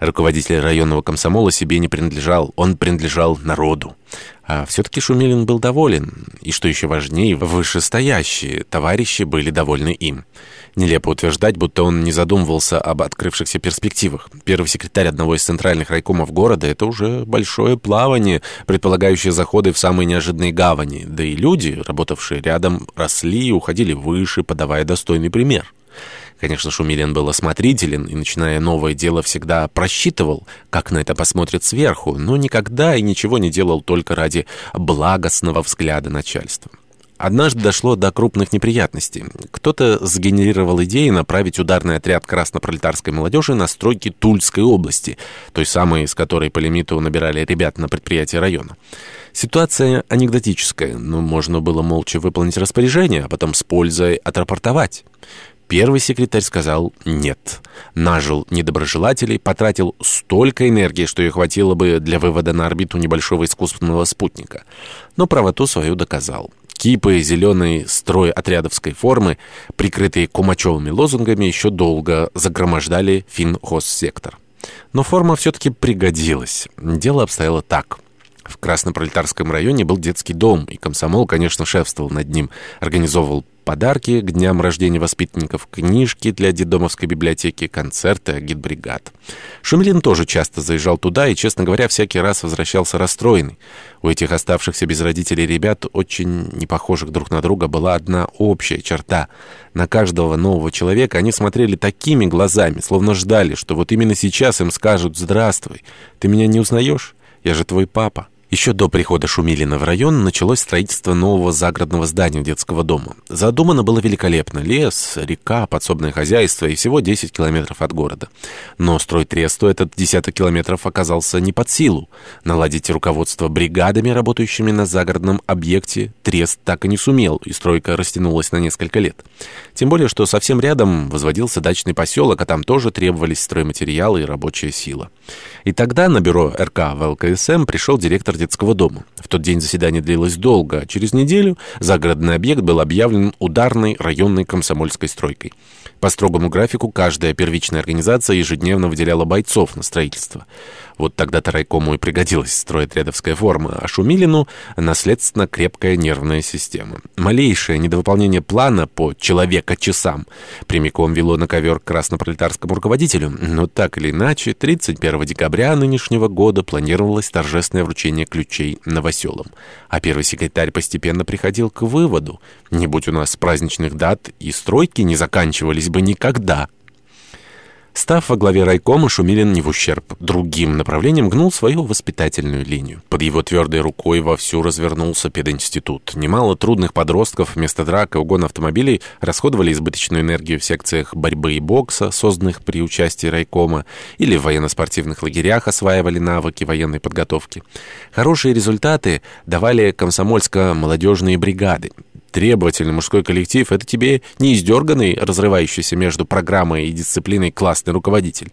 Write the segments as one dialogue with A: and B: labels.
A: Руководитель районного комсомола себе не принадлежал, он принадлежал народу. А все-таки Шумилин был доволен, и, что еще важнее, вышестоящие товарищи были довольны им. Нелепо утверждать, будто он не задумывался об открывшихся перспективах. Первый секретарь одного из центральных райкомов города — это уже большое плавание, предполагающее заходы в самые неожиданные гавани. Да и люди, работавшие рядом, росли и уходили выше, подавая достойный пример. Конечно, Шумилин был осмотрителен и, начиная новое дело, всегда просчитывал, как на это посмотрят сверху, но никогда и ничего не делал только ради благостного взгляда начальства. Однажды дошло до крупных неприятностей. Кто-то сгенерировал идею направить ударный отряд краснопролетарской молодежи на стройки Тульской области, той самой, с которой по лимиту набирали ребят на предприятие района. Ситуация анекдотическая, но можно было молча выполнить распоряжение, а потом с пользой отрапортовать. Первый секретарь сказал «нет». Нажил недоброжелателей, потратил столько энергии, что ей хватило бы для вывода на орбиту небольшого искусственного спутника. Но правоту свою доказал. Кипы зеленой строй отрядовской формы, прикрытые кумачевыми лозунгами, еще долго загромождали финхозсектор. Но форма все-таки пригодилась. Дело обстояло так. В Краснопролетарском районе был детский дом, и комсомол, конечно, шефствовал над ним, организовывал подарки к дням рождения воспитанников, книжки для детдомовской библиотеки, концерты агитбригад. Шумилин тоже часто заезжал туда и, честно говоря, всякий раз возвращался расстроенный. У этих оставшихся без родителей ребят, очень не похожих друг на друга, была одна общая черта. На каждого нового человека они смотрели такими глазами, словно ждали, что вот именно сейчас им скажут «Здравствуй, ты меня не узнаешь? Я же твой папа». Еще до прихода Шумилина в район началось строительство нового загородного здания детского дома. Задумано было великолепно. Лес, река, подсобное хозяйство и всего 10 километров от города. Но строить тресту этот десяток километров оказался не под силу. Наладить руководство бригадами, работающими на загородном объекте, трест так и не сумел, и стройка растянулась на несколько лет. Тем более, что совсем рядом возводился дачный поселок, а там тоже требовались стройматериалы и рабочая сила. И тогда на бюро РК в ЛКСМ пришел директор детского дома. В тот день заседание длилось долго, а через неделю загородный объект был объявлен ударной районной комсомольской стройкой. По строгому графику каждая первичная организация ежедневно выделяла бойцов на строительство. Вот тогда-то райкому и пригодилась стройотрядовская форма, а Шумилину — наследственно крепкая нервная система. Малейшее недовыполнение плана по человека-часам прямиком вело на ковер к краснопролетарскому руководителю. Но так или иначе, 31 декабря нынешнего года планировалось торжественное вручение ключей новоселам. А первый секретарь постепенно приходил к выводу, не будь у нас праздничных дат, и стройки не заканчивались бы никогда. Став во главе райкома, Шумилин не в ущерб другим направлениям гнул свою воспитательную линию. Под его твердой рукой вовсю развернулся пединститут. Немало трудных подростков вместо драк и угона автомобилей расходовали избыточную энергию в секциях борьбы и бокса, созданных при участии райкома, или в военно-спортивных лагерях осваивали навыки военной подготовки. Хорошие результаты давали комсомольско-молодежные бригады. Требовательный мужской коллектив — это тебе не издерганный, разрывающийся между программой и дисциплиной классный руководитель.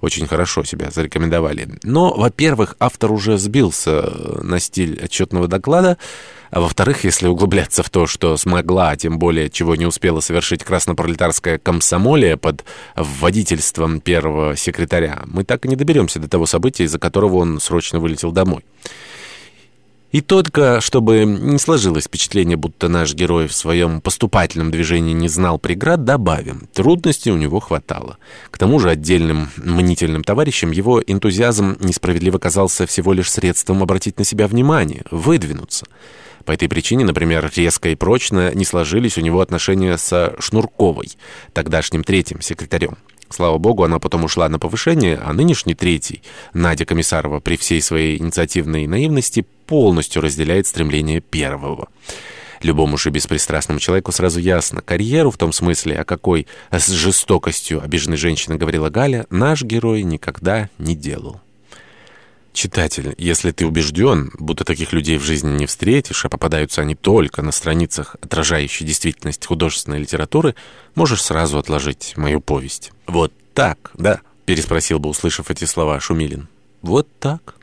A: Очень хорошо себя зарекомендовали. Но, во-первых, автор уже сбился на стиль отчетного доклада, а во-вторых, если углубляться в то, что смогла, а тем более чего не успела совершить краснопролетарская комсомолия под вводительством первого секретаря, мы так и не доберемся до того события, из-за которого он срочно вылетел домой. И только, чтобы не сложилось впечатление, будто наш герой в своем поступательном движении не знал преград, добавим. Трудностей у него хватало. К тому же отдельным мнительным товарищам его энтузиазм несправедливо казался всего лишь средством обратить на себя внимание, выдвинуться. По этой причине, например, резко и прочно не сложились у него отношения со Шнурковой, тогдашним третьим секретарем. Слава богу, она потом ушла на повышение, а нынешний третий, Надя Комиссарова, при всей своей инициативной наивности, полностью разделяет стремление первого. Любому же беспристрастному человеку сразу ясно, карьеру в том смысле, о какой с жестокостью обиженной женщины говорила Галя, наш герой никогда не делал. Читатель, если ты убежден, будто таких людей в жизни не встретишь, а попадаются они только на страницах, отражающей действительность художественной литературы, можешь сразу отложить мою повесть. «Вот так, да?» — переспросил бы, услышав эти слова, Шумилин. «Вот так».